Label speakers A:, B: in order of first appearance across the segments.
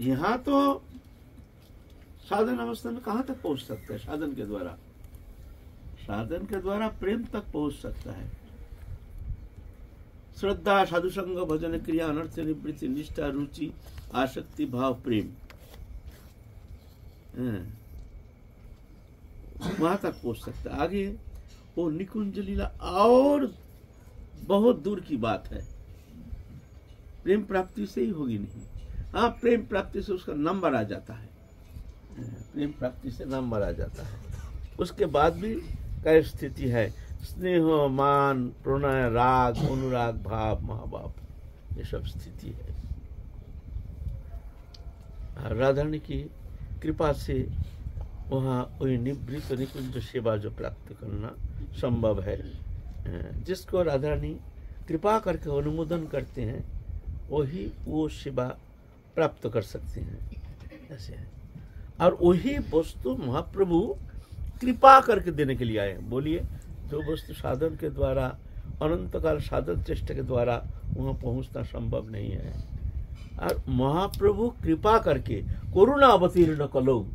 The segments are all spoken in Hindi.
A: यहाँ तो साधन अवस्था में कहाँ तक पहुँच सकता है? साधन के द्वारा। साधन के द्वारा प्रेम तक पहुँच सकता है। श्रद्धा साधु संग भजन, क्रिया, अनर्थ, निवृत्ति, निष्ठा, रुचि, आसक्ति, भाव, प्रेम। हाँ। वहाँ तक पहुँच सकता आगे वो निकुंज लीला, और बहुत दूर की बात है। प्रेम प्राप्ति से ही होगी नहीं। हाँ प्रेम प्राप्ति से उसका नंबर आ जाता है। प्रेम प्राप्ति से नंबर आ जाता है। उसके बाद भी कई स्थिति है। स्नेह, मान, प्रणय, राग, अनुराग, भाव माँ बाप ये सब स्थिति है। राधारणी की कृपा से वहाँ वही निवृत्त निकुंज सेवा जो प्राप्त करना संभव है। जिसको राधारानी कृपा करके अनुमोदन करते हैं, वही वो सेवा प्राप्त कर सकते हैं। ऐसे है। और वही वस्तु महाप्रभु कृपा करके देने के लिए आए बोलिए, जो वस्तु साधन के द्वारा अनंत काल साधन चेष्टा के द्वारा वहाँ पहुँचना संभव नहीं है। और महाप्रभु कृपा करके करुणा अवतीर्ण कलो,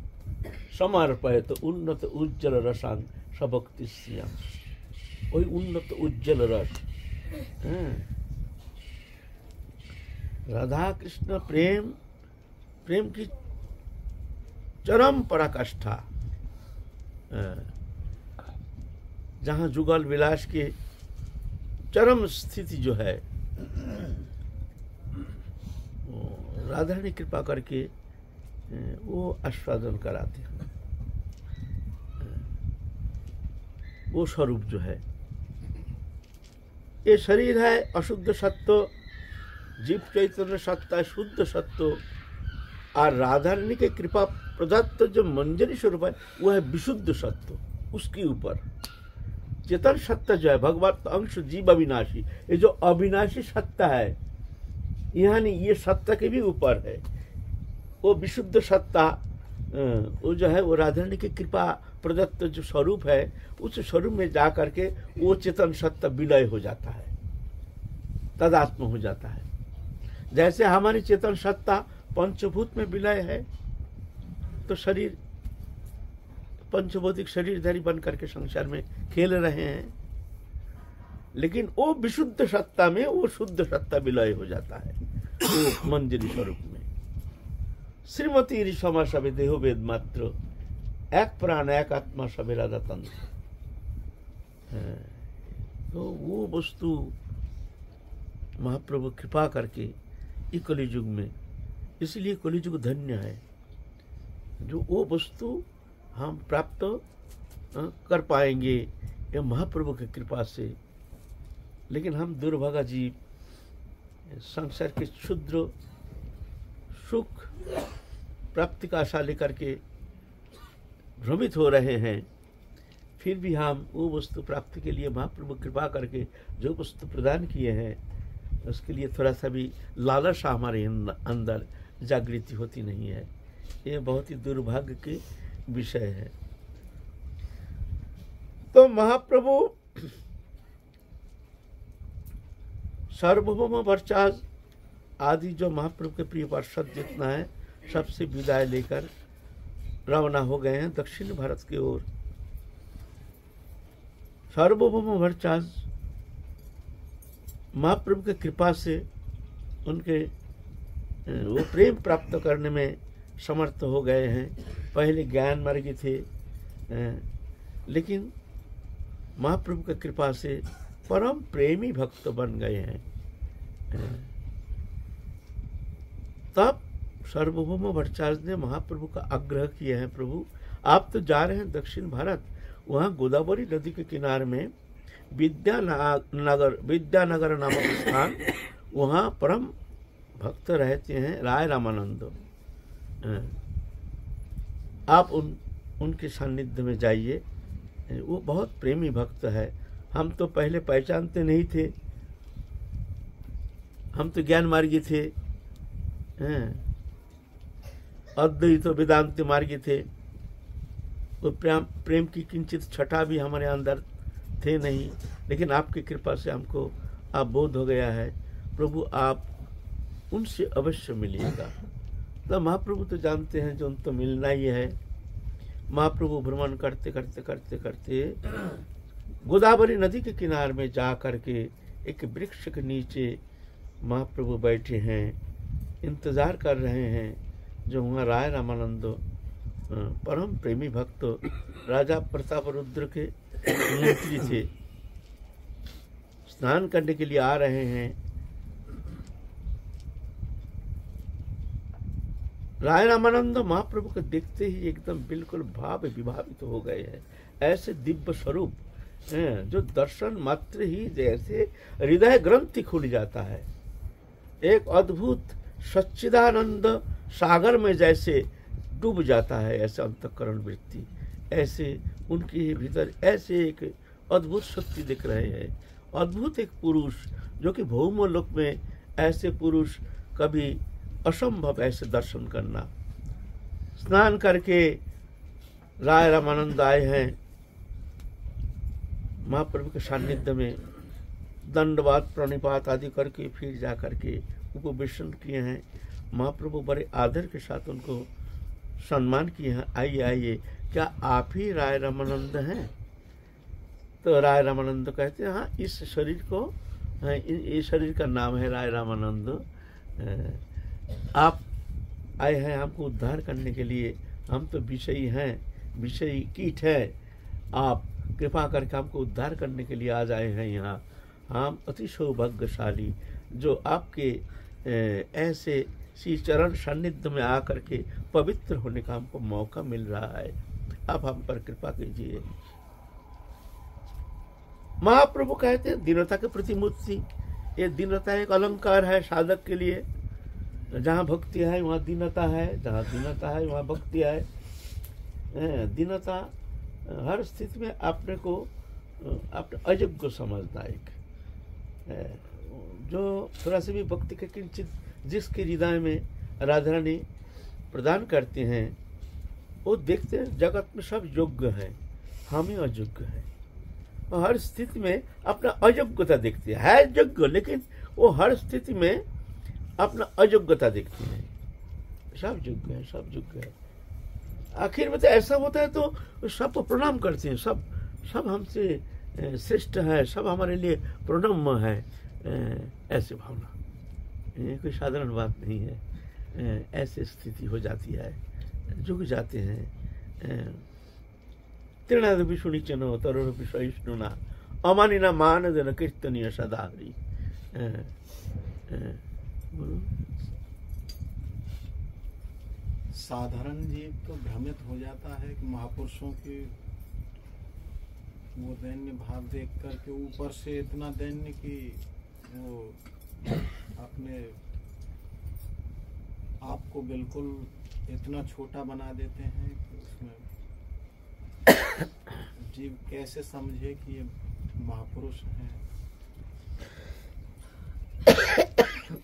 A: समर्पय तो उन्नत उज्जवल रसांग सबक्ति वही उन्नत उज्जवल रस। हाँ। राधा कृष्ण प्रेम प्रेम की चरम पराकाष्ठा। जहाँ जुगल विलास के चरम स्थिति जो है राधा ने कृपा करके वो आस्वादन कराते हैं। वो स्वरूप जो है, ये शरीर है अशुद्ध सत्व जीव चैतन्य सत्ता शुद्ध सत्व और राधारणी के कृपा प्रदत्त जो मंजरी स्वरूप है वो है विशुद्ध सत्व उसके ऊपर चेतन सत्ता जो है भगवत अंश जीव अविनाशी ये जो अविनाशी सत्ता है यानी ये सत्ता के भी ऊपर है वो विशुद्ध सत्ता वो जो है वो राधारणी की कृपा प्रदत्त जो स्वरूप है उस स्वरूप में जा करके वो चेतन सत्ता विलय हो जाता है तदात्म हो जाता है जैसे हमारी चेतन सत्ता पंचभूत में विलय है तो शरीर, पंचभौतिक शरीरधारी बन करके संसार में खेल रहे हैं। लेकिन वो विशुद्ध सत्ता में वो शुद्ध सत्ता विलय हो जाता है, वो मंदिर स्वरूप में। श्रीमती ऋषमा सभी देहो वेद मात्र, एक प्राण, एक आत्मा सभी राधा तंत्र तो वो वस्तु महाप्रभु कृपा करके कलिजुग में। इसलिए कलिजुग धन्य है। जो वो वस्तु हम प्राप्त कर पाएँगे, यह महाप्रभु की कृपा से। लेकिन हम दुर्भागा जी, संसार के क्षुद्र, सुख प्राप्ति का आशा लेकर के भ्रमित हो रहे हैं, फिर भी हम वो वस्तु प्राप्ति के लिए महाप्रभु कृपा करके जो वस्तु प्रदान किए हैं उसके लिए थोड़ा सा भी लालसा हमारे अंदर जागृति होती नहीं है। ये बहुत ही दुर्भाग्य के विषय है। तो महाप्रभु सार्वभौम वर्चाज आदि जो महाप्रभु के प्रिय पार्षद जितना है, सबसे विदाय लेकर रवाना हो गए हैं दक्षिण भारत की ओर। सार्वभौम वर्चाज महाप्रभु के कृपा से उनके वो प्रेम प्राप्त करने में समर्थ हो गए हैं। पहले ज्ञान मार्गी थे लेकिन महाप्रभु की कृपा से परम प्रेमी भक्त बन गए हैं। तब सार्वभौम भट्टाचार्य ने महाप्रभु का आग्रह किया है, प्रभु, आप तो जा रहे हैं दक्षिण भारत। वहाँ गोदावरी नदी के किनारे में विद्यानगर विद्यानगर नामक स्थान, वहाँ परम भक्त रहते हैं राय रामानंद। आप उन, उनके सानिध्य में जाइए। वो बहुत प्रेमी भक्त है। हम तो पहले पहचानते नहीं थे। हम तो ज्ञान मार्गी थे। अद्वैत तो वेदांत मार्गी थे। वो प्रेम प्रेम की किंचित छठा भी हमारे अंदर थे नहीं, लेकिन आपकी कृपा से हमको आप बोध हो गया है। प्रभु, आप उनसे अवश्य मिलिएगा। तो महाप्रभु तो जानते हैं, जो उन तो मिलना ही है। महाप्रभु भ्रमण करते करते करते करते गोदावरी नदी के किनारे में जा करके एक वृक्ष के नीचे महाप्रभु बैठे हैं, इंतज़ार कर रहे हैं, जो वहाँ राय रामानंद परम प्रेमी भक्त राजा प्रताप रुद्र के मंत्री थे स्नान करने के लिए आ रहे हैं। राय रामानंद महाप्रभु को देखते ही एकदम बिल्कुल भाव विभावित हो गए हैं। ऐसे दिव्य स्वरूप जो दर्शन मात्र ही जैसे हृदय ग्रंथि खुल जाता है। एक अद्भुत सच्चिदानंद सागर में जैसे डूब जाता है ऐसे अंतकरण वृत्ति। ऐसे उनके भीतर ऐसे एक अद्भुत शक्ति दिख रहे हैं। अद्भुत एक पुरुष, जो कि भौम लोक में ऐसे पुरुष कभी असंभव ऐसे दर्शन करना। स्नान करके राय रामानंद आए हैं। महाप्रभु के सान्निध्य में दंडवाद प्रणिपात आदि करके फिर जा करके विष्ण किए हैं। महाप्रभु बड़े आदर के साथ उनको सम्मान किए हैं। आइए आइए क्या आप ही राय रामानंद हैं? तो राय रामानंद कहते हैं हाँ इस शरीर को हाँ, ये शरीर का नाम है राय रामानंद। आप आए हैं हमको उद्धार करने के लिए। हम तो विषयी हैं विषयी कीट है। आप कृपा करके हमको उद्धार करने के लिए आ जाए हैं यहाँ। हम अति सौभाग्यशाली जो आपके ऐसे श्री चरण सानिध्य में आकर के पवित्र होने का हमको मौका मिल रहा है। आप हम पर कृपा कीजिए। महाप्रभु कहते हैं, दीनता के प्रति मूर्ति ये दीनता एक अलंकार है साधक के लिए। जहाँ भक्ति है, वहाँ दीनता है। जहाँ दीनता है, वहाँ भक्ति है। दीनता, हर स्थिति में अपने को, अपने अजब को समझना एक। जो थोड़ा सा भी भक्ति के किंचित जिसके हृदय में राधा रानी प्रदान करते हैं वो देखते हैं जगत में सब योग्य है, हम ही अयोग्य है। हर स्थिति में अपना अयोग्यता देखते हैं। है योग्य, लेकिन वो हर स्थिति में अपना अयोग्यता देखते हैं। सब योग्य है, सब योग्य है। आखिर में तो ऐसा होता है तो सबको प्रणाम करते हैं, सब सब हमसे श्रेष्ठ है, सब हमारे लिए प्रणम्य है। ऐसी भावना। कोई साधारण बात नहीं है। ऐसी स्थिति हो जाती है। झुक जाते हैं। तृणादपि सुनिचनो तरुणपि सहिष्णुना अमानिना मान जन कीर्तनीय सदाहरी
B: साधारण जीव तो भ्रमित हो जाता है कि महापुरुषों के वो दैन्य भाव देख करके ऊपर से इतना दैन्य कि वो अपने आपको बिल्कुल इतना छोटा बना देते हैं कि उसमें जीव कैसे समझे कि ये महापुरुष हैं?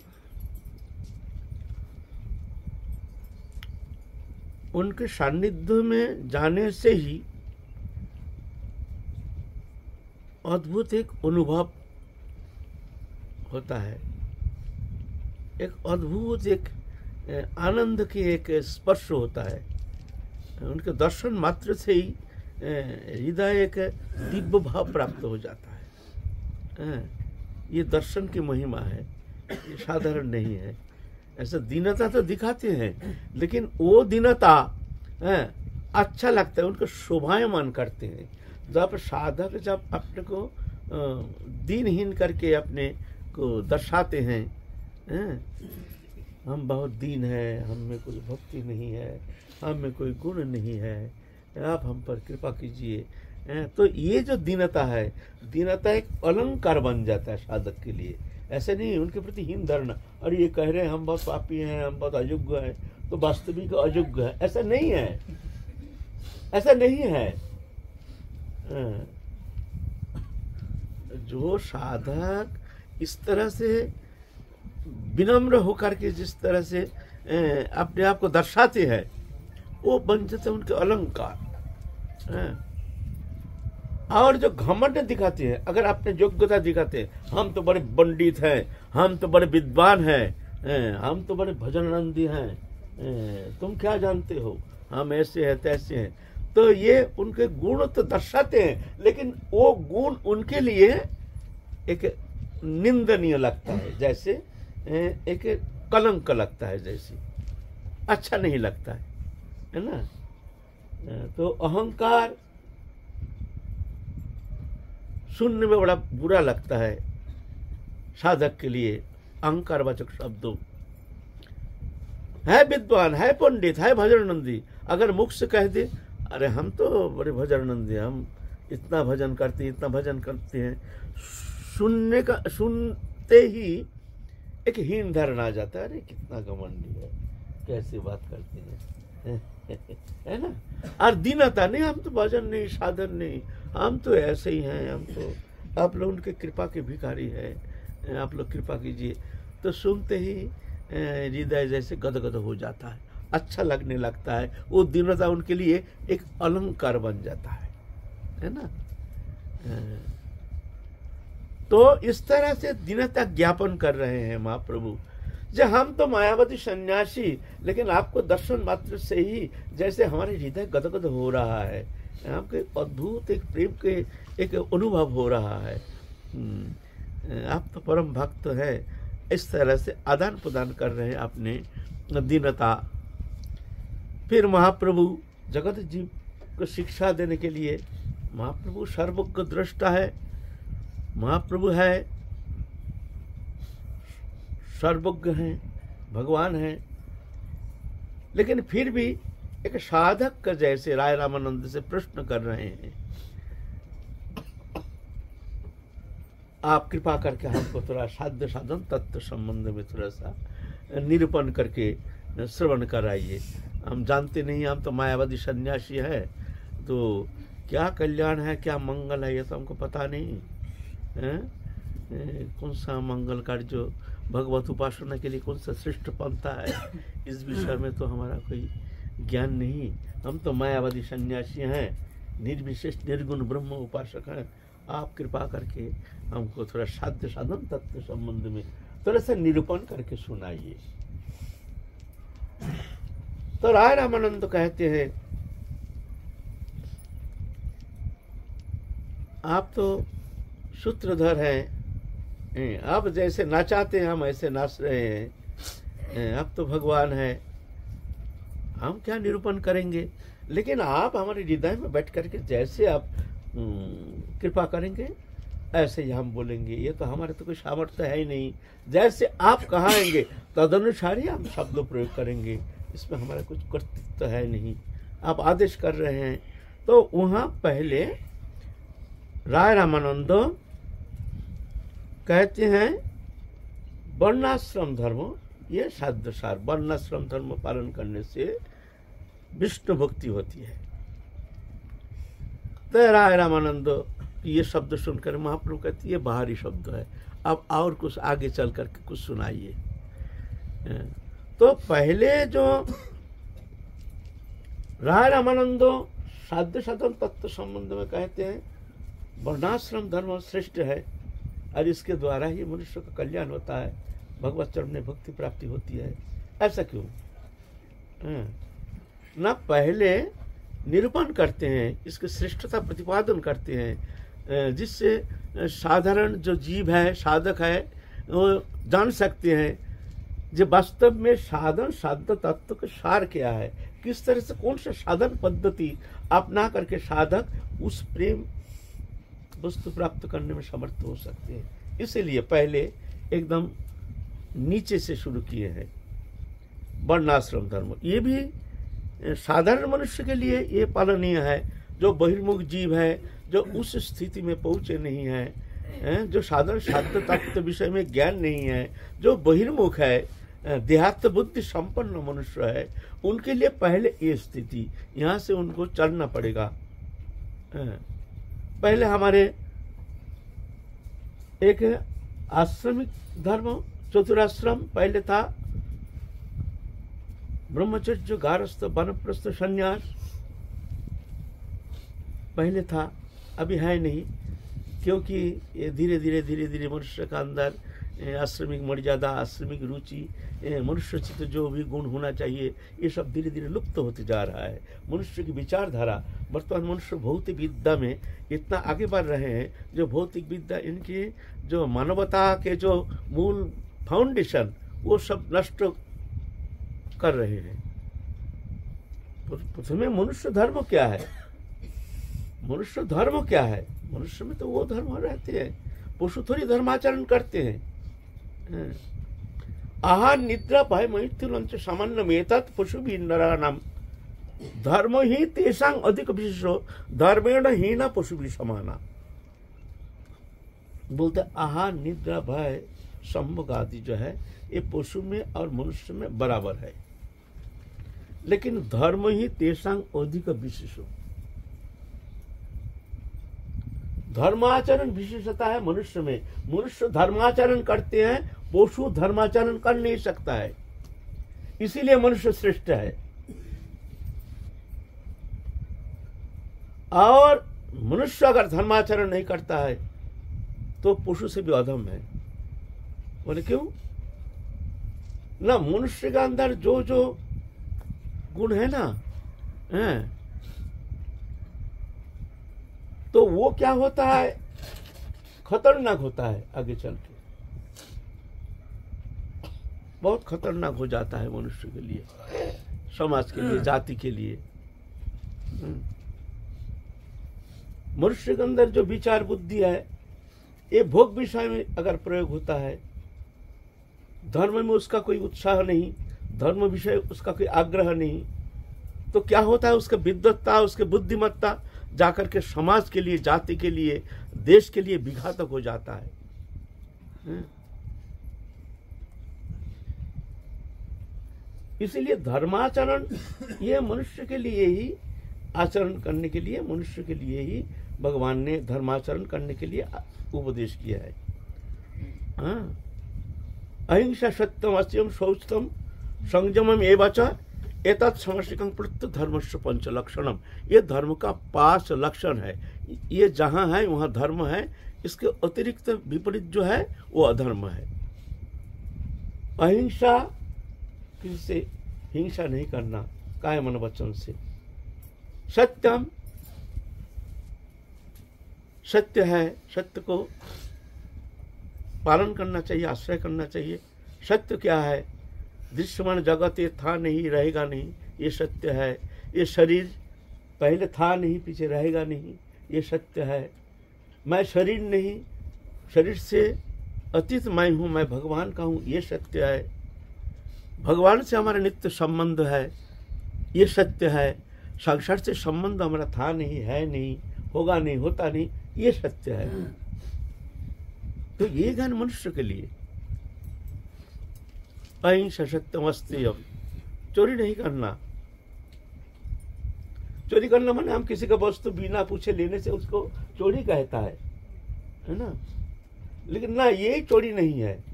A: उनके सानिध्य में जाने से ही अद्भुत एक अनुभव होता है। एक अद्भुत एक आनंद की एक स्पर्श होता है। उनके दर्शन मात्र से ही हृदय एक दिव्य भाव प्राप्त हो जाता है। ये दर्शन की महिमा है, ये साधारण नहीं है। ऐसा दीनता तो दिखाते हैं, लेकिन वो दीनता अच्छा लगता है, उनको शोभायमान करते हैं। जब साधक जब अपने को दीनहीन करके अपने को दर्शाते हैं हम बहुत दीन है, हम में कोई भक्ति नहीं है, हम में कोई गुण नहीं है। आप हम पर कृपा कीजिए। तो ये जो दीनता है, दीनता एक अलंकार बन जाता है साधक के लिए। ऐसे नहीं, उनके प्रति हीन धरना और ये कह रहे हैं, हम बहुत पापी हैं, हम बहुत अयोग्य हैं तो वास्तविक अयोग्य है। ऐसा नहीं है। ऐसा नहीं हाँ। जो साधक इस तरह से विनम्र होकर के जिस तरह से अपने आप को दर्शाते हैं, वो बन जाते उनके अलंकार। और जो घमंड दिखाते हैं, अगर अपने योग्यता दिखाते हैं, हम तो बड़े पंडित हैं, हम तो बड़े विद्वान हैं हम तो बड़े भजन आनंदी हैं तुम क्या जानते हो हम ऐसे हैं, तैसे हैं तो ये उनके गुण तो दर्शाते हैं, लेकिन वो गुण उनके लिए एक निंदनीय लगता है, जैसे एक कलंक लगता है जैसे। अच्छा नहीं लगता है है ना? तो अहंकार सुनने में बड़ा बुरा लगता है साधक के लिए अहंकार वाचक शब्दों। है विद्वान, है पंडित, है भजन नंदी अगर मुख से कह दे, अरे हम तो बड़े भजन नंदी हम इतना भजन करते हैं, इतना भजन करते हैं। सुनने का सुनते ही एक हीन धरण आ जाता है, अरे कितना घमंडी है, कैसे बात करते हैं? है ना? और दीनता नहीं, हम तो भजन नहीं, साधन नहीं, हम तो ऐसे ही हैं, हम तो आप लोग उनके कृपा के भिखारी हैं, आप लोग कृपा कीजिए। तो सुनते ही हृदय जैसे गदगद हो जाता है अच्छा लगने लगता है, वो दीनता उनके लिए एक अलंकार बन जाता है है ना? तो इस तरह से दीनता ज्ञापन कर रहे हैं महाप्रभु। जो हम तो मायावती सन्यासी लेकिन आपको दर्शन मात्र से ही जैसे हमारे हृदय गदगद हो रहा है आपके अद्भुत एक प्रेम के एक अनुभव हो रहा है। हम्म, आप तो परम भक्त है इस तरह से आदान प्रदान कर रहे हैं अपने दीनता। फिर महाप्रभु जगत जीव को शिक्षा देने के लिए महाप्रभु सर्वज्ञ दृष्टा है महाप्रभु है, सर्वज्ञ हैं, भगवान हैं। लेकिन फिर भी एक साधक का जैसे राय रामानंद से प्रश्न कर रहे हैं। आप कृपा करके हमको थोड़ा साध्य साधन, तत्व संबंध में थोड़ा सा निरूपण करके श्रवण कराइए। हम जानते नहीं, हम तो मायावादी सन्यासी है तो क्या कल्याण है, क्या मंगल है, ये तो हमको पता नहीं। कौन सा मंगल कार्य भगवत उपासना के लिए कौन सा श्रेष्ठ पंथा है? इस विषय में तो हमारा कोई ज्ञान नहीं। हम तो मायावादी सन्यासी हैं। निर्विशेष, निर्गुण ब्रह्म उपासक हैं। आप कृपा करके हमको थोड़ा साध्य साधन तत्व संबंध में थोड़ा सा निरूपण करके सुनाइए। तो राय रामानंद कहते हैं, आप तो सूत्रधर हैं। आप जैसे नाचाते हैं, हम ऐसे नाच रहे हैं। आप तो भगवान हैं। हम क्या निरूपण करेंगे? लेकिन आप हमारे हृदय में बैठ करके जैसे आप कृपा करेंगे, ऐसे ही हम बोलेंगे। ये तो हमारे तो कोई सामर्थ्य है ही नहीं। जैसे आप कहाएँगे तदनुसार ही हम शब्द प्रयोग करेंगे। इसमें हमारा कुछ कर्तृत्व तो है नहीं। आप आदेश कर रहे हैं। तो वहाँ पहले राय रामानंद कहते हैं, वर्णाश्रम धर्म, ये साध्य सार वर्णाश्रम धर्म पालन करने से विष्णु भक्ति होती है। तो राय रामानंद, ये शब्द सुनकर महाप्रभु कहती ये बाहरी शब्द है। अब और कुछ आगे चल करके कुछ सुनाइए। तो पहले जो राय रामानंदो साध्य साधन तत्व संबंध में कहते हैं, वर्णाश्रम धर्म श्रेष्ठ है। और इसके द्वारा ही मनुष्य का कल्याण होता है। भगवत चरण में भक्ति प्राप्ति होती है। ऐसा क्यों? हाँ। न पहले निरूपण करते हैं, इसकी श्रेष्ठता प्रतिपादन करते हैं जिससे साधारण जो जीव है, साधक है, वो जान सकते हैं जो वास्तव में साधन साध तत्व का सार क्या है? किस तरह से कौन सा साधन पद्धति अपना करके साधक उस प्रेम वस्तु प्राप्त करने में समर्थ हो सकते हैं। इसीलिए पहले एकदम नीचे से शुरू किए हैं। वर्णाश्रम धर्म। ये भी साधारण मनुष्य के लिए ये पालनीय है। जो बहिर्मुख जीव है, जो उस स्थिति में पहुँचे नहीं है जो साधारण साध्य तत्व विषय में ज्ञान नहीं है, जो बहिर्मुख है देहात्म बुद्धि संपन्न मनुष्य है, उनके लिए पहले ये स्थिति। यहाँ से उनको चलना पड़ेगा। पहले हमारे एक आश्रमिक धर्म, चतुराश्रम पहले था। ब्रह्मचर्य गारस्थ, वनप्रस्थ, संन्यास पहले था, अभी है नहीं, क्योंकि ये धीरे धीरे धीरे धीरे मनुष्य का अंदर आश्रमिक मर्यादा, आश्रमिक रुचि मनुष्य चित्त जो भी गुण होना चाहिए, ये सब धीरे धीरे लुप्त होते जा रहा है। मनुष्य की विचारधारा, वर्तमान मनुष्य भौतिक विद्या में इतना आगे बढ़ रहे हैं, जो भौतिक विद्या, इनकी जो मानवता के जो मूल फाउंडेशन वो सब नष्ट कर रहे हैं। प्रथमे मनुष्य धर्म क्या है? मनुष्य धर्म क्या है? मनुष्य में तो वो धर्म रहते हैं। पशु थोड़ी धर्माचरण करते हैं। हाँ। आहार निद्रा भय मैथुलंच सामान्य मेतत् पशु भी नाम धर्म ही तेसांग अधिक विशेषो धर्मेण हीना पशु भी समाना। बोलते आहार निद्रा भय संभोग आदि जो है, ये पशु में और मनुष्य में बराबर है। लेकिन धर्म ही तेसांग अधिक विशेषो धर्माचरण विशेषता है मनुष्य में। मनुष्य धर्माचरण करते हैं पशु धर्माचरण कर नहीं सकता है। इसीलिए मनुष्य श्रेष्ठ है। और मनुष्य अगर धर्माचरण नहीं करता है तो पशु से भी अधम है। बोले क्यों? ना मनुष्य के अंदर जो जो गुण है ना, है तो वो क्या होता है? खतरनाक होता है आगे चल के। बहुत खतरनाक हो जाता है मनुष्य के लिए समाज के लिए जाति के लिए। हम्म। मनुष्य के अंदर जो विचार बुद्धि है ये भोग विषय में अगर प्रयोग होता है धर्म में उसका कोई उत्साह नहीं धर्म विषय उसका कोई आग्रह नहीं तो क्या होता है उसके विद्वत्ता उसके बुद्धिमत्ता जाकर के समाज के लिए जाति के लिए देश के लिए विघातक हो जाता है। इसीलिए धर्माचरण ये मनुष्य के लिए ही आचरण करने के लिए, मनुष्य के लिए ही भगवान ने धर्माचरण करने के लिए उपदेश किया है। हाँ। अहिंसा सत्यम अस्यम शौचतम संयम एवं एतत् समस्या प्रत्य धर्म से पंच लक्षणम ये धर्म का पाँच लक्षण है। ये जहाँ है, वहाँ धर्म है। इसके अतिरिक्त विपरीत जो है, वो अधर्म है। अहिंसा किसी से हिंसा नहीं करना काय मन वचन से। सत्यम, सत्य है, सत्य को पालन करना चाहिए, आश्रय करना चाहिए। सत्य क्या है? दृश्यमान जगत, ये था नहीं, रहेगा नहीं, ये सत्य है। ये शरीर पहले था नहीं, पीछे रहेगा नहीं, ये सत्य है। मैं शरीर नहीं, शरीर से अतीत मैं हूँ, मैं भगवान का हूँ, ये सत्य है। भगवान से हमारा नित्य संबंध है ये सत्य है। संसार से संबंध हमारा था नहीं है नहीं होगा नहीं होता नहीं ये सत्य है। तो ये ज्ञान मनुष्य के लिए। अहिंसा सत्यम अस्त्यम चोरी नहीं करना। चोरी करना माने हम किसी का वस्तु बिना पूछे लेने से उसको चोरी कहता है। है ना? लेकिन ना ये चोरी नहीं है।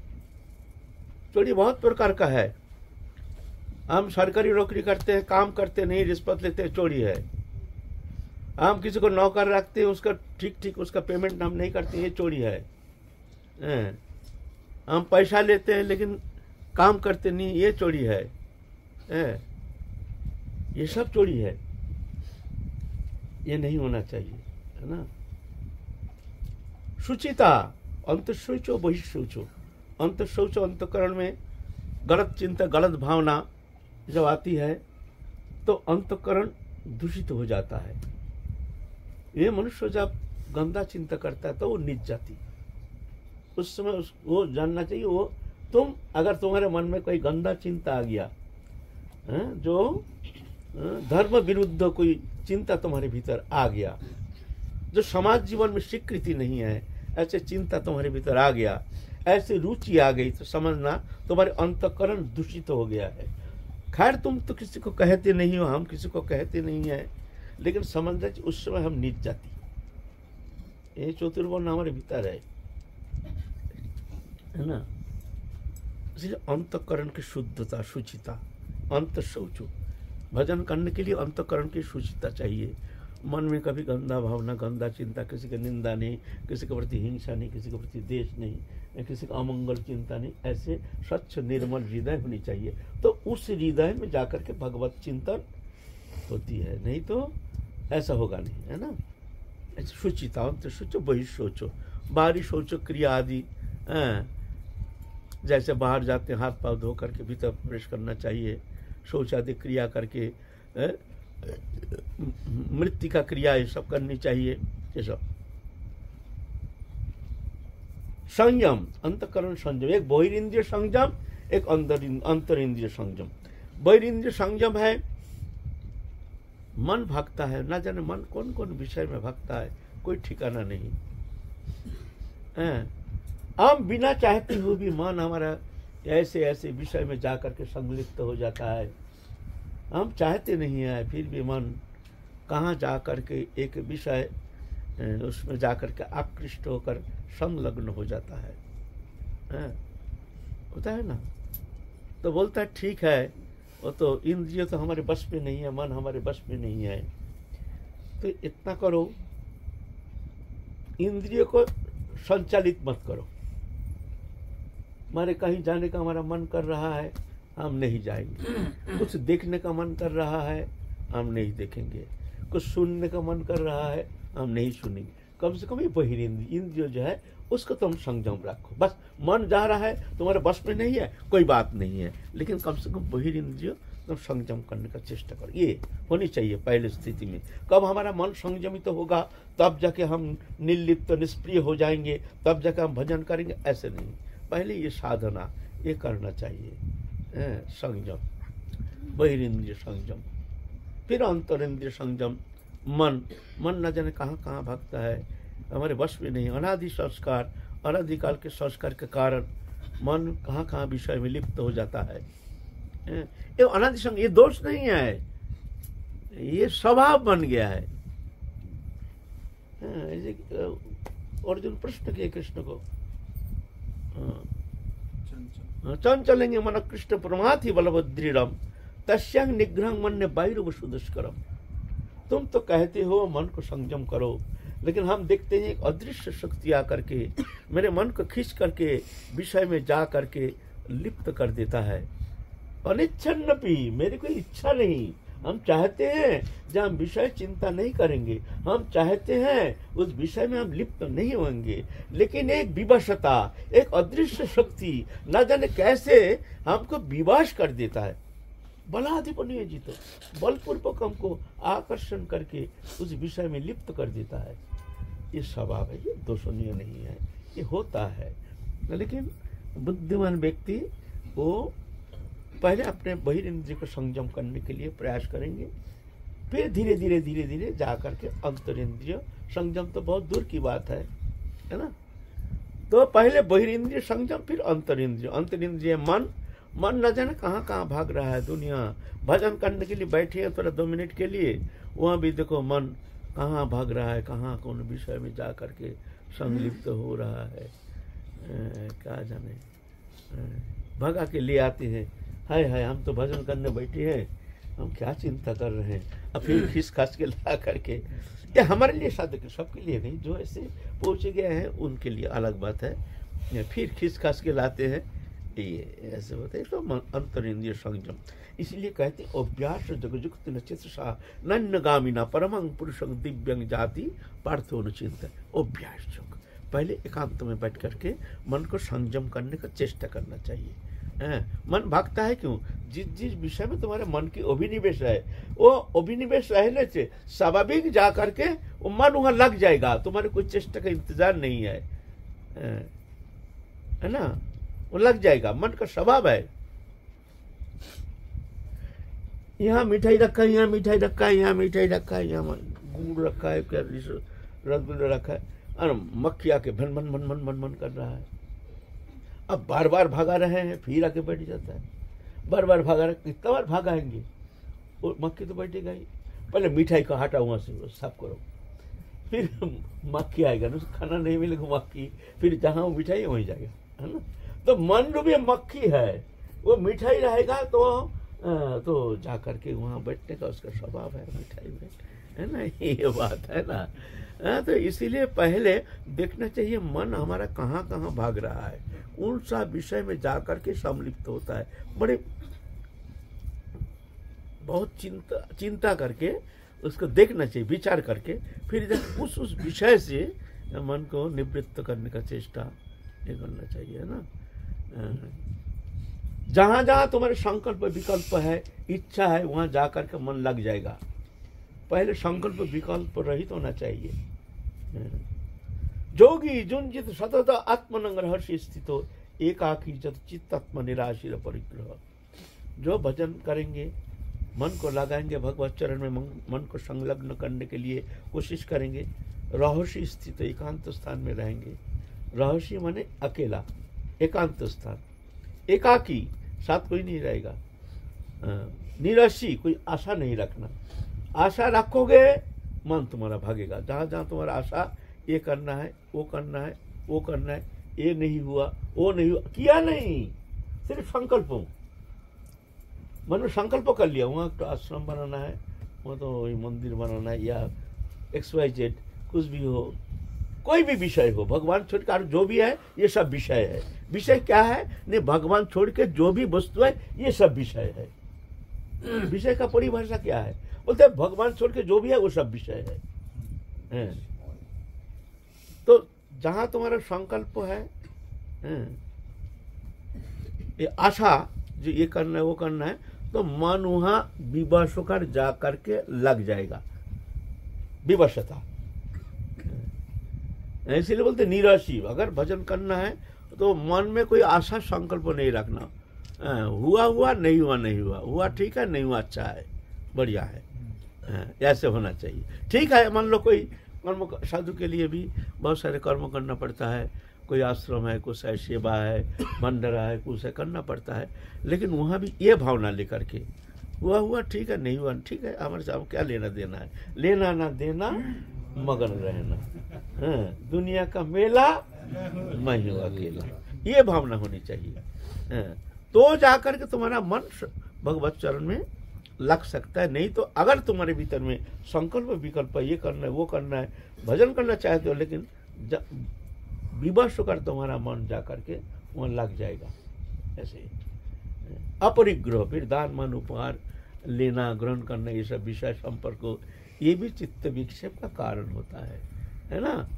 A: चोरी बहुत प्रकार का है। हम सरकारी नौकरी करते हैं, काम करते नहीं, रिश्वत लेते चोरी है। हम किसी को नौकर रखते हैं, उसका ठीक ठीक, उसका पेमेंट हम नहीं करते, ये चोरी है। हम पैसा लेते हैं, लेकिन काम करते नहीं, ये चोरी है। ये सब चोरी है। ये नहीं होना चाहिए, है ना? शौचो बहिशौचो अंत शौचो अंतकरण में गलत चिंता, गलत भावना जब आती है तो अंतकरण दूषित हो जाता है। ये मनुष्य जब गंदा चिंता करता है तो वो नीच जाती। उस समय उस वो जानना चाहिए वो तुम अगर तुम्हारे मन में कोई गंदा चिंता आ गया है, जो धर्म विरुद्ध कोई चिंता तुम्हारे भीतर आ गया जो समाज जीवन में स्वीकृति नहीं है ऐसे चिंता तुम्हारे भीतर आ गया ऐसे रुचि आ गई तो समझना तुम्हारे अंतकरण दूषित हो गया है। खैर, तुम तो किसी को कहते नहीं हो, हम किसी को कहते नहीं है। लेकिन समझ रहे उस समय हम नीच जाती। ये चतुर्वर्ण हमारे भीतर है है ना? इसलिए अंतकरण की शुद्धता, शुचिता अंत शौचो भजन करने के लिए अंतकरण की शुचिता चाहिए। मन में कभी गंदा भावना गंदा चिंता किसी की निंदा नहीं किसी के प्रति हिंसा नहीं किसी के प्रति देश नहीं किसी का अमंगल चिंता नहीं ऐसे स्वच्छ निर्मल हृदय होनी चाहिए। तो उस हृदय में जाकर के भगवत चिंतन होती है। नहीं तो ऐसा होगा नहीं है ना? ऐसे शुचितांत सोचो वही सोचो। बाहरी सोचो क्रिया आदि हाँ, जैसे बाहर जाते हैं हाथ पाँव धो करके भीतर प्रवेश करना चाहिए। शौच आदि क्रिया करके मृत्यु का क्रिया ये सब करनी चाहिए, ये सब। संयम, अंतकरण संयम। एक बहिर्ंद्रिय संयम, एक अंतर अंतर इंद्रिय संयम। बहिर्ंद्रिय संयम है, मन भागता है। ना जाने मन कौन कौन विषय में भागता है, कोई ठिकाना नहीं। हम बिना चाहते हुए भी मन हमारा ऐसे ऐसे विषय में जाकर के संलिप्त हो जाता है। हम चाहते नहीं है, फिर भी मन कहाँ जा कर के एक विषय उसमें जा कर के आकृष्ट होकर संलग्न हो जाता है? होता है ना? तो बोलता है, ठीक है। वो तो इंद्रिय तो हमारे बस में नहीं है, मन हमारे बस में नहीं है। तो इतना करो, इंद्रिय को संचालित मत करो। हमारे कहीं जाने का हमारा मन कर रहा है हम नहीं जाएँगे। कुछ देखने का मन कर रहा है, हम नहीं देखेंगे। कुछ सुनने का मन कर रहा है, हम नहीं सुनेंगे। कम से कम ये बहिरिंद्र इंद्रिय जो है, उसको तुम संयम रखो। बस मन जा रहा है, तुम्हारे बस में नहीं है, कोई बात नहीं है। लेकिन कम से कम बहिरिंद्रिय तुम संयम करने का चेष्टा करो। ये होनी चाहिए पहले स्थिति में। कब हमारा मन संयमित तो होगा, तब जाके हम निर्लिप्त, निष्प्रिय हो जाएँगे, तब जाके हम भजन करेंगे, ऐसे नहीं। पहले ये साधना, ये करना चाहिए। संयम बहिरिंद्रिय संयम फिर अंतरिंद्रिय संयम मन मन न जाने कहाँ कहाँ भागता है हमारे वश में नहीं अनादि संस्कार अनादिकाल के संस्कार के कारण मन कहाँ कहाँ विषय में लिप्त हो जाता है ये अनादि संग ये दोष नहीं है ये स्वभाव बन गया है अर्जुन प्रश्न किए कृष्ण को चंचलेंगे मन कृष्ण प्रमाथि बलभद्रीरम तस्यांग निग्रह मन ने वायु सुदुष्करम। तुम तो कहते हो, मन को संयम करो, लेकिन हम देखते हैं एक अदृश्य शक्ति आकर के, मेरे मन को खींच करके, विषय में जा करके, लिप्त कर देता है। अनिच्छन्न भी मेरी कोई इच्छा नहीं। हम चाहते हैं जब हम विषय चिंता नहीं करेंगे, हम चाहते हैं उस विषय में हम लिप्त नहीं होंगे। लेकिन एक विवशता, एक अदृश्य शक्ति, न जाने कैसे हमको विवास कर देता है। बलाधिपनीय जी तो बलपूर्वक हमको आकर्षण करके उस विषय में लिप्त कर देता है। ये स्वभाव है, ये दोषणीय नहीं है, ये होता है। लेकिन बुद्धिमान व्यक्ति, वो पहले अपने बहिर इंद्रिय को संयम करने के लिए प्रयास करेंगे। फिर धीरे धीरे धीरे धीरे जा करके अंतर इंद्रिय, संयम तो बहुत दूर की बात है है ना? तो पहले बहिर इंद्रिय, संयम, फिर अंतर इंद्रिय। अंतर इंद्रिय मन। मन न जाने कहाँ कहाँ भाग रहा है दुनिया। भजन करने के लिए बैठे हैं थोड़ा दो मिनट के लिए। वहाँ भी देखो मन कहाँ भाग रहा है, कहाँ कौन विषय में जा करके संलिप्त हो रहा है। क्या जाने? भगा के ले आते हैं। हाय हाय हम तो भजन करने बैठे हैं। हम क्या चिंता कर रहे हैं? अब फिर खिस खास के ला करके। ये हमारे लिए साधक सबके लिए नहीं जो ऐसे पहुँचे गए हैं उनके लिए अलग बात है। फिर खिस खास के लाते हैं। ये ऐसे होते हैं तो अंतर इंद्रिय संयम। इसलिए कहते अभ्यास जगजुक्त नचित शाह नन्नगामिना परमंग पुरुषंग दिव्यंग जाति पार्थो चिंत। अभ्यास योग पहले एकांत में बैठ करके मन को संयम करने का चेष्टा करना चाहिए। है। मन भागता है क्यों? जिस जिस विषय में तुम्हारे मन की अभिनिवेश है वो अभिनिवेश रहने से स्वाभाविक जा करके वो मन वहाँ लग जाएगा। तुम्हारे कोई चेष्टा का इंतज़ार नहीं है। है। ना? वो लग जाएगा। मन का स्वभाव है। यहाँ मिठाई रखा है, यहाँ मिठाई रखा है, यहाँ मिठाई रखा है, यहाँ गुड़ रखा है रसगुल्ला रखा है। और मक्खी आके भन भन भन भन भन भन कर रहा है। अब बार बार भागा रहे हैं फिर आके बैठ जाता है। बार बार भागा रहे कितना बार भागाएँगे? और मक्खी तो बैठेगा ही पहले मिठाई का हटा वहाँ से साफ़ करो। फिर मक्खी आएगा ना खाना नहीं मिलेगा मक्खी फिर जहाँ वो मिठाई वहीं जाएगा है ना? तो मन रूपी मक्खी है वो मिठाई रहेगा तो तो जा करके वहाँ बैठने का उसका स्वभाव है मिठाई में है ना? ये बात है ना? हाँ, तो इसीलिए पहले देखना चाहिए मन हमारा कहाँ कहाँ भाग रहा है। उन सा विषय में जाकर के सम्मिलित होता है? बड़े बहुत चिंता चिंता करके उसको देखना चाहिए, विचार करके, फिर उस उस विषय से मन को निवृत्त करने का चेष्टा करना चाहिए, है ना? जहाँ जहाँ तुम्हारे संकल्प विकल्प है, इच्छा है, वहाँ जाकर के मन लग जाएगा। पहले संकल्प विकल्प रहित होना चाहिए। जोगी जुन जित सतत आत्मनंग्रह से स्थित हो एकाकी जत चित्त आत्म निराशीर परिग्रह। जो भजन करेंगे, मन को लगाएँगे भगवत चरण में, मन को संलग्न करने के लिए कोशिश करेंगे रहस्य स्थित एकांत स्थान में रहेंगे। रहस्य माने अकेला, एकांत स्थान। एकाकी, साथ कोई नहीं रहेगा। निराशी, कोई आशा नहीं रखना। आशा रखोगे, मन तुम्हारा भागेगा। जहाँ जहाँ तुम्हारा आशा ये करना है वो करना है वो करना है ये नहीं हुआ वो नहीं हुआ किया नहीं सिर्फ़ संकल्प मन संकल्प कर लिया वहाँ तो आश्रम बनाना है वहाँ तो मंदिर बनाना है या एक्स वाई जेड कुछ भी हो कोई भी विषय हो भगवान छोड़कर जो भी है ये सब विषय है। विषय क्या है? नहीं भगवान छोड़ के जो भी वस्तु है ये सब विषय है। विषय का परिभाषा क्या है? बोलते भगवान छोड़ के जो भी है वो सब विषय है, जहाँ तुम्हारा संकल्प है, ये आशा जो ये करना है वो करना है तो मन वहाँ विवश होकर जा करके लग जाएगा। विवशता। इसीलिए बोलते निराशी। अगर भजन करना है तो मन में कोई आशा संकल्प नहीं रखना। हुआ हुआ नहीं हुआ नहीं हुआ। हुआ ठीक है नहीं हुआ अच्छा है बढ़िया है ऐसे होना चाहिए। ठीक है मान लो कोई कर्म साधु के लिए भी बहुत सारे कर्म करना पड़ता है। कोई आश्रम है कुछ है सेवा है मंडरा है कुछ है करना पड़ता है। लेकिन वहाँ भी ये भावना लेकर के हुआ हुआ ठीक है नहीं हुआ ठीक है हमारे साहब क्या लेना देना है? लेना ना देना मगन रहना। हाँ, दुनिया का मेला मैं हूँ अकेला। ये भावना होनी चाहिए। हाँ, तो जाकर के तुम्हारा मन भगवत चरण में लग सकता है। नहीं तो अगर तुम्हारे भीतर में संकल्प, विकल्प ये करना है, वो करना है, भजन करना चाहते हो, लेकिन विवश होकर तुम्हारा मन जा करके वहाँ लग जाएगा। ऐसे। अपरिग्रह, फिर दान, मन, उपहार, लेना, ग्रहण करना, ये सब विषय संपर्क ये भी चित्त विक्षेप का कारण होता है। है ना?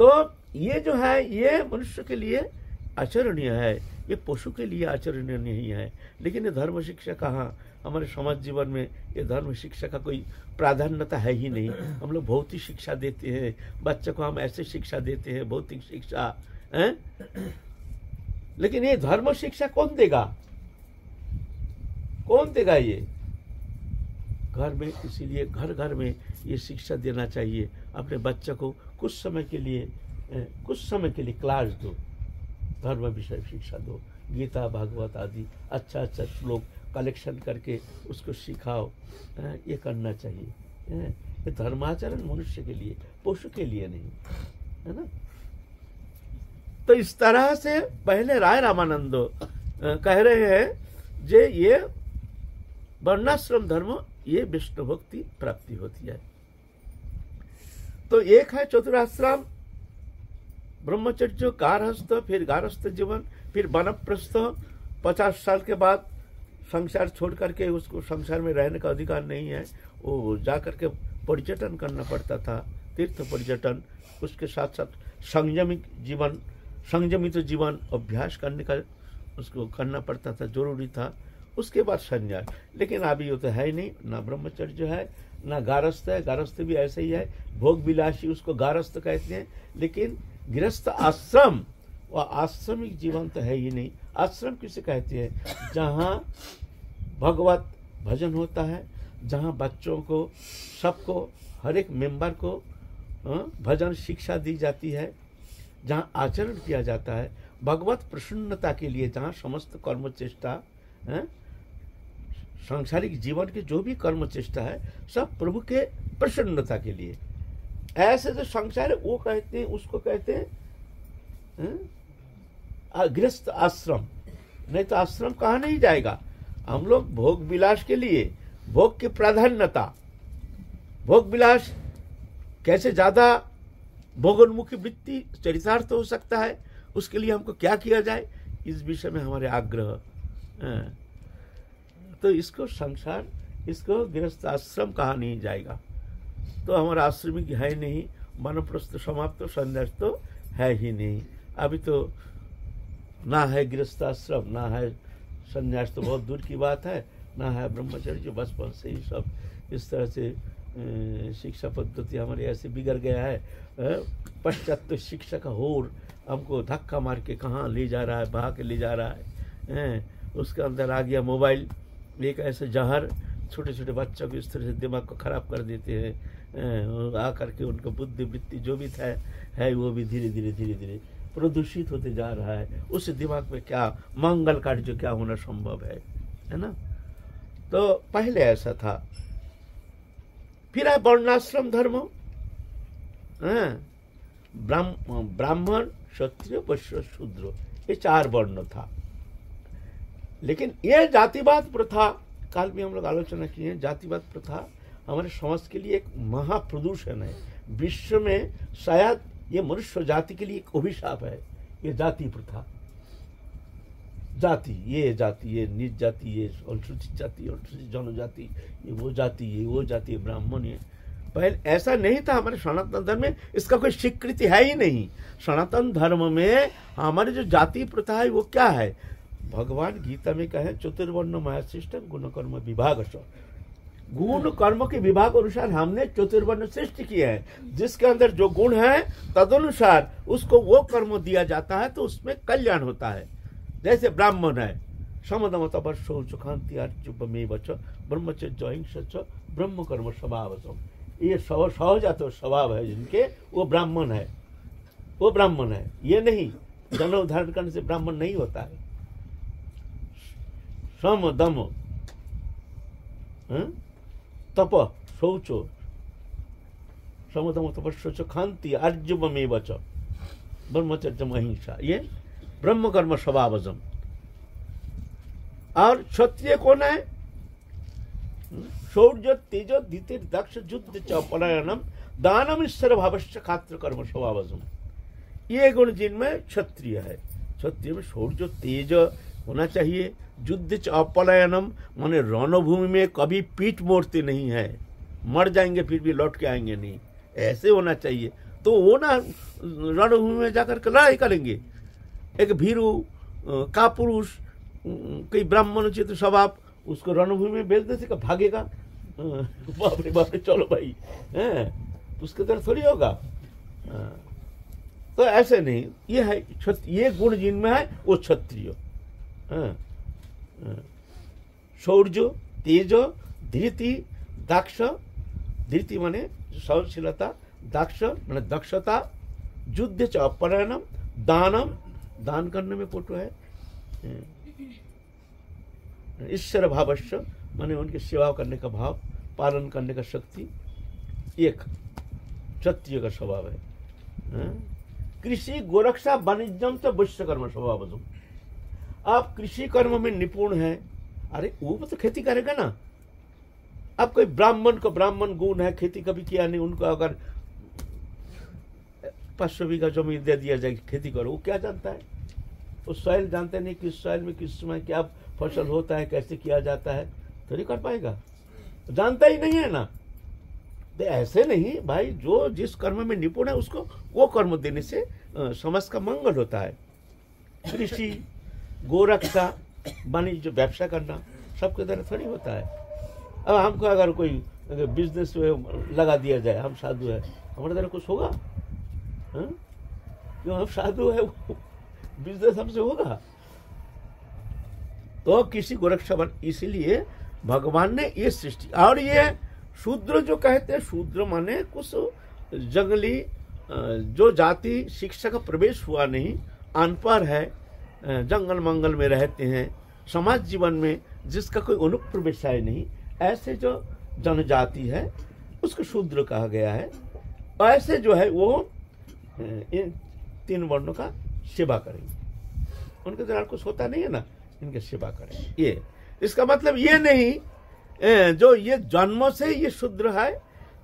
A: तो ये जो है, ये मनुष्य के लिए आचरणीय है। ये पशु के लिए आचरणीय नहीं है। लेकिन ये धर्म शिक्षा कहाँ? हमारे समाज जीवन में ये धर्म शिक्षा का कोई प्राधान्यता है ही नहीं। हम लोग भौतिक शिक्षा देते हैं, बच्चे को हम ऐसे शिक्षा देते हैं, भौतिक शिक्षा, है? लेकिन ये धर्म शिक्षा कौन देगा? कौन देगा ये? घर में, इसीलिए घर घर में ये शिक्षा देना चाहिए। अपने बच्चे को कुछ समय के लिए कुछ समय के लिए क्लास दो। धर्म विषय शिक्षा दो। गीता, भागवत आदि अच्छा अच्छा श्लोक कलेक्शन करके उसको सिखाओ ये करना चाहिए ये धर्माचरण मनुष्य के लिए, पशु के लिए नहीं, है ना? तो इस तरह से पहले राय रामानंद कह रहे हैं जे ये वर्णाश्रम धर्म, ये विष्णु भक्ति प्राप्ति होती है। तो एक है चतुराश्रम, ब्रह्मचर्य, गारहस्थ, फिर गारहस्थ जीवन, फिर वनप्रस्थ, पचास साल के बाद संसार छोड़ करके उसको संसार में रहने का अधिकार नहीं है, वो जा करके पर्यटन करना पड़ता था, तीर्थ पर्यटन, उसके साथ साथ संयमित जीवन संयमित जीवन अभ्यास करने का उसको करना पड़ता था, ज़रूरी था। उसके बाद संन्यास, लेकिन अभी वो तो है ही नहीं, ना ब्रह्मचर्य है, ना गारस्थ है गारस्थ भी ऐसे ही है भोग विलासी उसको गारस्थ कहते हैं, लेकिन गृहस्थ आश्रम वह आश्रमिक जीवन तो है ही नहीं। आश्रम किसे कहते हैं? जहाँ भगवत भजन होता है जहाँ बच्चों को सबको हर एक मेंबर को हाँ, भजन शिक्षा दी जाती है जहाँ आचरण किया जाता है। भगवत प्रसन्नता के लिए जहाँ समस्त कर्म चेष्टा हाँ, सांसारिक जीवन के जो भी कर्म चेष्टा है सब प्रभु के प्रसन्नता के लिए। ऐसे जो संसार है वो कहते हैं उसको कहते हैं हाँ, गृहस्थ आश्रम। नहीं तो आश्रम कहा नहीं जाएगा? हम लोग भोग विलास के लिए, भोग की प्राधान्यता। भोग विलास कैसे ज़्यादा भोगोन्मुखी वृत्ति, चरितार्थ हो सकता है? उसके लिए हमको क्या किया जाए? इस विषय में हमारे आग्रह। हाँ। तो इसको संसार, इसको गृहस्थ आश्रम कहा नहीं जाएगा? तो हमारा आश्रमिक है नहीं वनप्रस्थ समाप्त तो संन्यास तो है ही नहीं। अभी तो ना है गृहस्थाश्रम, ना है संन्यास तो बहुत दूर की बात है। ना है ब्रह्मचर्य, जो बचपन से ही सब इस तरह से शिक्षा पद्धति हमारे ऐसे बिगड़ गया है। पश्चात शिक्षा का होर हमको धक्का मार के कहाँ ले जा रहा है बहा के ले जा रहा है। उसके अंदर आ गया मोबाइल, एक ऐसे जहर छोटे छोटे बच्चों को इस तरह से दिमाग को खराब कर देते हैं। आ करके उनका बुद्धि वृत्ति जो भी था, है वो भी धीरे धीरे धीरे धीरे प्रदूषित होते जा रहा है, उस दिमाग में क्या मंगल कार्य क्या होना संभव है है ना? तो पहले ऐसा था। फिर है वर्णाश्रम धर्म। हाँ। ब्राह्मण, क्षत्रिय, वैश्य, शूद्र, ये चार वर्ण था। लेकिन ये जातिवाद प्रथा, काल में हम लोग आलोचना किए हैं, जातिवाद प्रथा हमारे समाज के लिए एक महाप्रदूषण है। विश्व में शायद ये मनुष्य जाति के लिए एक अभिशाप है। ये जाति प्रथा। जाति, ये जाति, ये निज जाति, ये अनुसूचित जाति, अनुसूचित जनजाति, ये वो जाति, ये वो जाति ब्राह्मण, ये पहले ऐसा नहीं था हमारे सनातन धर्म में, इसका कोई स्वीकृति है ही नहीं। सनातन धर्म में हमारे जो जाति प्रथा है वो क्या है? भगवान गीता में कहे चतुर्वर्ण महाशिष्ट गुणकर्म विभाग गुण कर्म के विभाग अनुसार हमने चतुर्वर्ण सृष्टि किया है। जिसके अंदर जो गुण है, तदनुसार उसको वो कर्म दिया जाता है तो उसमें कल्याण होता है। जैसे ब्राह्मण है समदम तपर शौच कांति अर्जुपमे बच ब्रह्मचर्य ब्रह्म कर्म स्वभाव ये सहजात स्वभाव है जिनके, वो ब्राह्मण है। वो ब्राह्मण है। ये नहीं, जन्म धारण करने से ब्राह्मण नहीं होता है। सम? तप शौचो। समदम तप शौच। खांति अर्जुबमे बच ब्रह्मचर्य अहिंसा ये ब्रह्म कर्म स्वभावजम और क्षत्रिय कौन है? शौर्य, तेज धीतिर दक्ष युद्ध चौपलायनम दानम ईश्वर भावश्य खात्र कर्म स्वभावजम ये गुण जिनमें क्षत्रिय है। क्षत्रिय में शौर्य, तेज होना चाहिए। युद्ध चौपलायनम माने रणभूमि में कभी पीठ मोड़ते नहीं है। मर जाएँगे, फिर भी लौट के आएँगे नहीं। ऐसे होना चाहिए। तो वो ना, रणभूमि में जाकर के लड़ाई करेंगे। एक भीरु का पुरुष कई ब्राह्मण उचित स्वभाव, उसको रणभूमि में भेज का भागेगा। बाप रे बाप रे, चलो भाई, है, उसके तरह थोड़ी होगा। तो ऐसे नहीं, ये है ये गुण जिनमें है, वो क्षत्रिय। शौर्य तेज धृति दाक्ष धृति माने सहनशीलता दाक्ष माने दक्षता युद्ध च अपहरणम दानम दान करने में फ़ोटो है ईश्वर भावश्य माने उनकी सेवा करने का भाव पालन करने का शक्ति एक क्षत्रिय का स्वभाव है कृषि गोरक्षा वाणिज्यम तो विश्वकर्म स्वभाव आप कृषि कर्म में निपुण है। अरे वो तो खेती करेगा ना। अब कोई ब्राह्मण को ब्राह्मण गुण है खेती कभी किया नहीं उनको अगर पाँच सौ बीघा ज़मीन दे दिया जाए खेती करो वो क्या जानता है? वो सॉइल जानते नहीं किस सॉइल में किस समय क्या फ़सल होता है कैसे किया जाता है थोड़ी कर पाएगा। जानता ही नहीं है ना। तो ऐसे नहीं भाई जो जिस कर्म में निपुण है उसको वो कर्म देने से समाज का मंगल होता है। कृषि गोरक्षा वाणिज्य व्यवसाय करना, सबके द्वारा थोड़ी होता है। अब हमको अगर कोई अगर बिज़नेस में लगा दिया जाए, हम साधु है, हमारे द्वारा कुछ होगा? हाँ? क्यों हम साधु है? बिज़नेस हमसे होगा? तो किसी गोरक्षा बन इसीलिए भगवान ने ये सृष्टि, और ये शूद्र जो कहते हैं, शूद्र माने कुछ जंगली जो जाति, शिक्षा का प्रवेश हुआ नहीं, अनपढ़ है जंगल मंगल में रहते हैं। समाज जीवन में जिसका कोई अनुप्रवेश है नहीं, ऐसे जो जनजाति है, उसको शूद्र कहा गया है। ऐसे जो है, वो इन तीन वर्णों का सेवा करेंगे। उनके द्वारा कुछ होता नहीं है ना, इनके सेवा करें। ये, इसका मतलब ये नहीं जो ये जन्मों से ये शूद्र है।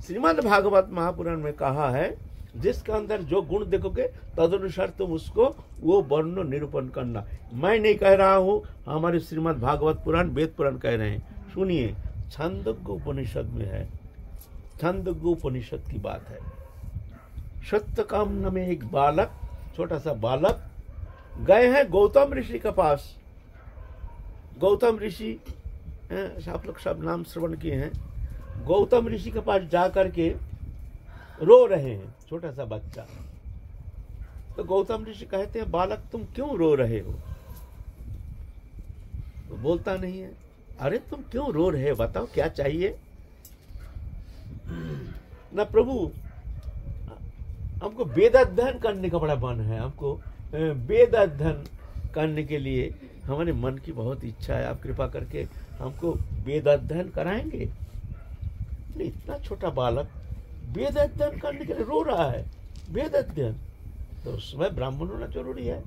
A: श्रीमद् भागवत महापुराण में कहा है जिसके अंदर जो गुण देखोगे, तदनुसार तुम उसको, वो वर्ण निरूपण करना। मैं नहीं कह रहा हूँ, हमारे श्रीमद् भागवत पुराण, वेद पुराण कह रहे हैं। सुनिए, छंदोग्य उपनिषद में है। छंदोग्य उपनिषद की बात है। सत्य काम में एक बालक, छोटा सा बालक, गए हैं गौतम ऋषि के पास। गौतम ऋषि आप लोग सब नाम श्रवण किए हैं। गौतम ऋषि के पास जा करके रो रहे हैं छोटा सा बच्चा। तो गौतम ऋषि कहते हैं, बालक, तुम क्यों रो रहे हो? तो बोलता नहीं है, अरे, तुम क्यों रो रहे हो? बताओ, क्या चाहिए? ना प्रभु, हमको वेद अध्ययन करने का बड़ा मन है, हमको वेद अध्ययन करने के लिए हमारे मन की बहुत इच्छा है। आप कृपा करके हमको वेद अध्ययन कराएँगे इतना छोटा बालक वेद अध्ययन करने के लिए रो रहा है। वेद अध्ययन तो उस समय ब्राह्मण होना ज़रूरी है।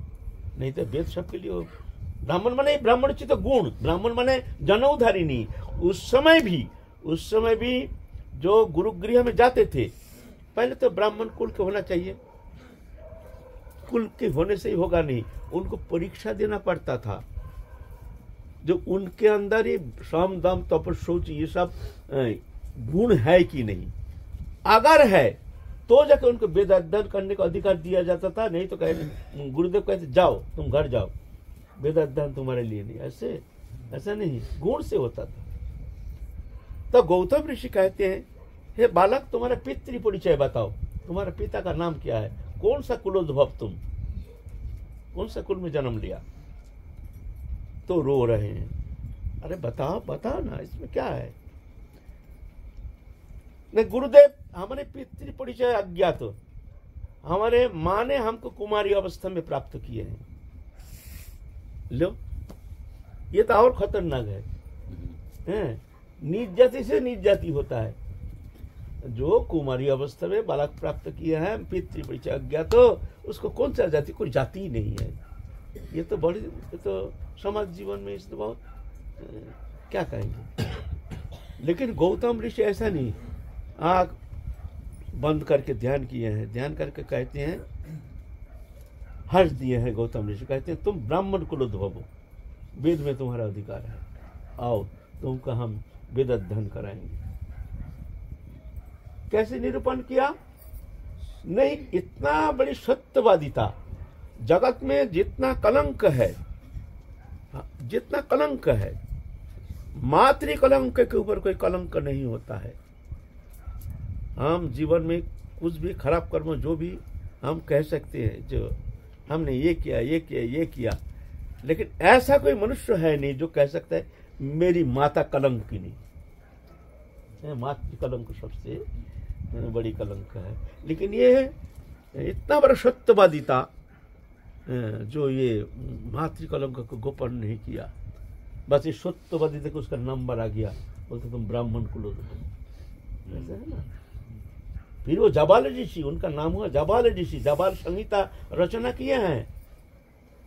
A: नहीं तो वेद सबके लिए ब्राह्मण माने ब्राह्मण चित गुण। ब्राह्मण माने जनौधारिणी उस समय भी उस समय भी जो गुरुगृह में जाते थे, पहले तो ब्राह्मण कुल के होना चाहिए। कुल के होने से ही होगा नहीं। उनको परीक्षा देना पड़ता था। जो उनके अंदर ये श्रम दम तपस्ोच ये सब गुण है कि नहीं? अगर है तो जाके उनको वेद अध्ययन करने का अधिकार दिया जाता था, नहीं तो कहते गुरुदेव कहते, जाओ, तुम घर जाओ। वेद अध्ययन तुम्हारे लिए नहीं, ऐसे, ऐसा नहीं, गुण से होता था। तो गौतम ऋषि कहते हैं, हे बालक, तुम्हारा पितृ परिचय बताओ। तुम्हारे पिता का नाम क्या है? कौन सा कुलोद्भव तुम? कौन सा कुल में जन्म लिया? तो रो रहे हैं। अरे बताओ बताओ ना, इसमें क्या है? गुरुदेव हमारे पितृ परिचय अज्ञात हो हमारे माँ ने हमको कुमारी अवस्था में प्राप्त किए हैं। लो, ये तो और खतरनाक है। हैं? नीच जाति से नीच जाति होता है। जो कुमारी अवस्था में बालक प्राप्त किया है, पितृ परिचय अज्ञात हो उसको कौन सा जाति, कोई जाति ही नहीं है। ये तो बड़ी तो समाज जीवन में इस तो बहुत क्या कहेंगे? लेकिन गौतम ऋषि ऐसा नहीं। आग बंद करके ध्यान किए हैं। ध्यान करके कहते हैं हर्ष दिए हैं गौतम ऋषि। कहते हैं तुम ब्राह्मण कुलोद्भव हो। वेद में तुम्हारा अधिकार है। आओ तुमको हम वेद अध्ययन कराएँगे। कैसे निरूपण किया? नहीं इतना बड़ी सत्यवादिता। जगत में जितना कलंक है हाँ, जितना कलंक है मातृ कलंक के ऊपर कोई कलंक नहीं होता है। हम जीवन में कुछ भी खराब कर्म, जो भी हम कह सकते हैं, जो हमने ये किया ये किया ये किया, लेकिन ऐसा कोई मनुष्य है नहीं जो कह सकता है, मेरी माता कलंक की नहीं। मातृ कलंक सबसे बड़ी कलंक है। लेकिन ये इतना बड़ा सत्यवादिता जो ये मातृ कलंक को गोपन नहीं किया। बस ये सत्यवादिता को उसका नंबर आ गया, बोलते तुम ब्राह्मण कुल ऐसा है ना? फिर वो जबाल ऋषि, उनका नाम हुआ जबाल ऋषि। जबाल संहिता रचना किए हैं।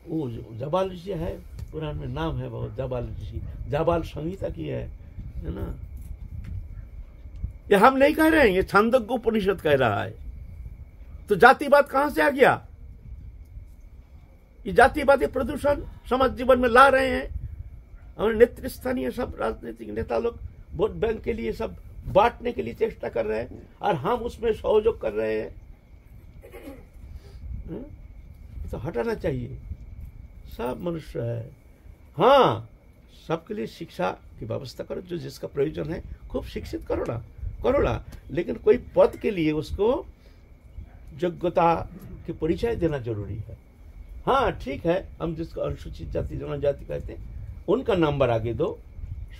A: वो जबाल ऋषि है, पुराण में नाम है बहुत, जबाल ऋषि। जबाल संहिता की है है ना? ये हम नहीं कह रहे हैं, ये छंदज्ञ उपनिषद कह रहा है। तो जातिवाद कहाँ से आ गया? ये जातिवादी प्रदूषण समाज जीवन में ला रहे हैं। हमारे नेतृ स्थानीय सब राजनीतिक नेता लोग, वोट बैंक के लिए सब बांटने के लिए चेष्टा कर रहे हैं और हम उसमें सहयोग कर रहे हैं? तो हटाना चाहिए। सब मनुष्य है। हाँ सबके लिए शिक्षा की व्यवस्था करो, जो जिसका प्रयोजन है, खूब शिक्षित करो ना करो ना। लेकिन कोई पद के लिए उसको योग्यता के परिचय देना ज़रूरी है। हाँ ठीक है, हम जिसको अनुसूचित जाति, जनजाति कहते हैं, उनका नंबर आगे दो।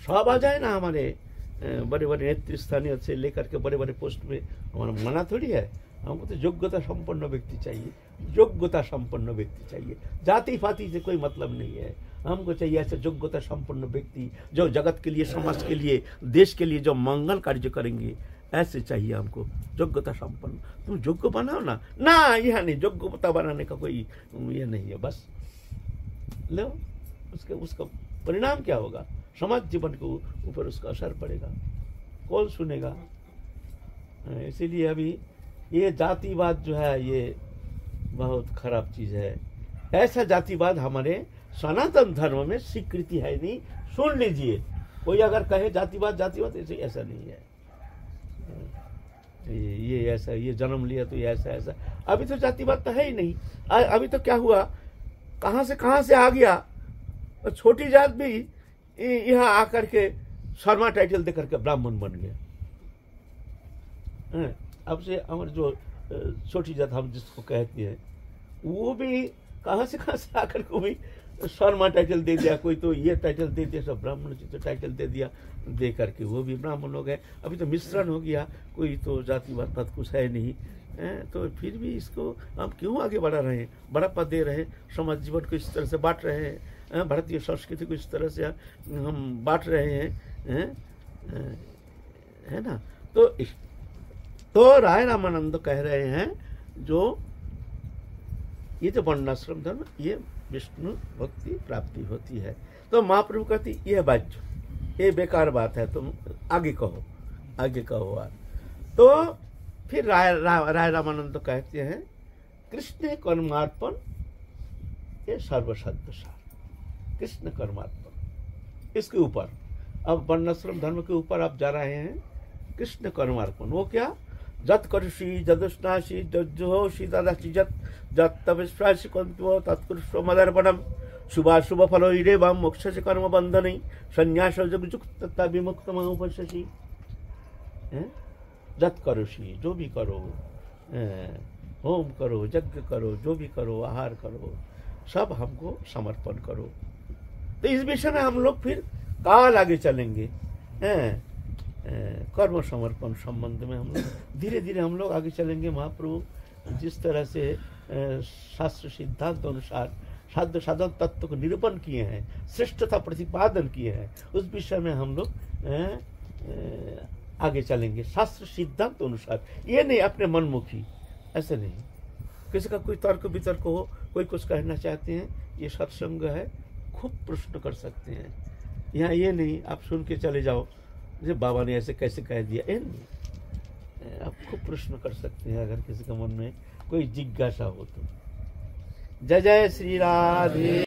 A: सब आ जाए ना हमारे बड़े बड़े नेतृ स्थानीय से लेकर के बड़े बड़े पोस्ट में हमारा मना थोड़ी है। हमको तो योग्यता संपन्न व्यक्ति चाहिए। योग्यता संपन्न व्यक्ति चाहिए। जाति फाति से कोई मतलब नहीं है। हमको चाहिए ऐसे योग्यता संपन्न व्यक्ति जो जगत के लिए, समाज के लिए, देश के लिए जो मंगल कार्य करेंगे, ऐसे चाहिए हमको। योग्यता संपन्न। तुम योग्य बनाओ ना। ना, यह नहीं। योग्यता बनाने का कोई ये नहीं है। बस। लो, उसके, उसका परिणाम क्या होगा? समाज जीवन के ऊपर उसका असर पड़ेगा। कौन सुनेगा? इसीलिए अभी ये जातिवाद जो है, ये बहुत खराब चीज़ है। ऐसा जातिवाद हमारे सनातन धर्म में स्वीकृति है नहीं। सुन लीजिए, कोई अगर कहे जातिवाद जातिवाद, ऐसे, ऐसा नहीं है। ये ये ऐसा, ये जन्म लिया तो ये ऐसा ऐसा। अभी तो जातिवाद तो है ही नहीं। अभी तो क्या हुआ? कहाँ से कहाँ से आ गया? छोटी जात भी यहाँ आकर के शर्मा टाइटल दे करके ब्राह्मण बन हैं, अब से हमारे जो छोटी जात हम जिसको कहते हैं वो भी कहाँ से कहाँ से आकर के भी शर्मा टाइटल दे दिया कोई तो ये टाइटल दे दिया सब ब्राह्मण जी तो टाइटल दे दिया दे करके वो भी ब्राह्मण हो गए। अभी तो मिश्रण हो गया कोई तो जातिवाद पद कुछ है नहीं। हैं, तो फिर भी इसको हम क्यों आगे बढ़ा रहे हैं? बड़ा पद दे रहे हैं समाज जीवन को इस तरह से बांट रहे हैं, भारतीय संस्कृति को इस तरह से हम बांट रहे हैं हैं, हैं, ना? तो इस तो राय रामानंद कह रहे हैं जो ये जो वर्णाश्रम धर्म ये विष्णु भक्ति प्राप्ति होती है। तो महाप्रभु कहती यह बाज्य ये बेकार बात है तुम आगे कहो आगे कहो आप तो फिर राय रा, राय रामानंद कहते हैं कृष्ण कर्मार्पण ये सर्वशब्द सार। कृष्ण कर्मार्पण इसके ऊपर। अब वर्णाश्रम धर्म के ऊपर आप जा रहे हैं। कृष्ण कर्मार्पण वो क्या? जत करुषि, जदुष्णासी जज्जुहोषि तदासी जत जत तविश्वासी कंतो तत्कुरुष्व मदर्पणम शुभाशुभ फलो इरेवम मोक्ष से कर्म बंधन संन्यास युक्त विमुक्त उपशि जत करुषि, जो भी करो। होम करो, यज्ञ करो, जो भी करो, आहार करो, सब हमको समर्पण करो। तो इस विषय में हम लोग फिर काल आगे चलेंगे। कर्म समर्पण संबंध में हम लोग धीरे धीरे हम लोग आगे चलेंगे। महाप्रभु जिस तरह से शास्त्र सिद्धांत अनुसार साध्य साधन तत्व को निरूपण किए हैं, श्रेष्ठता प्रतिपादन किए हैं, उस विषय में हम लोग आगे चलेंगे। शास्त्र सिद्धांत अनुसार, ये नहीं अपने मनमुखी, ऐसे नहीं। किसी का कोई तर्क वितर्क हो, कोई कुछ कहना चाहते हैं, ये सत्संग है खूब प्रश्न कर सकते हैं। यहाँ ये नहीं, आप सुन के चले जाओ। जैसे बाबा ने ऐसे कैसे कह दिया? ये नहीं। आप खूब प्रश्न कर सकते हैं अगर किसी के मन में कोई जिज्ञासा हो तो। जय जय श्री राधे।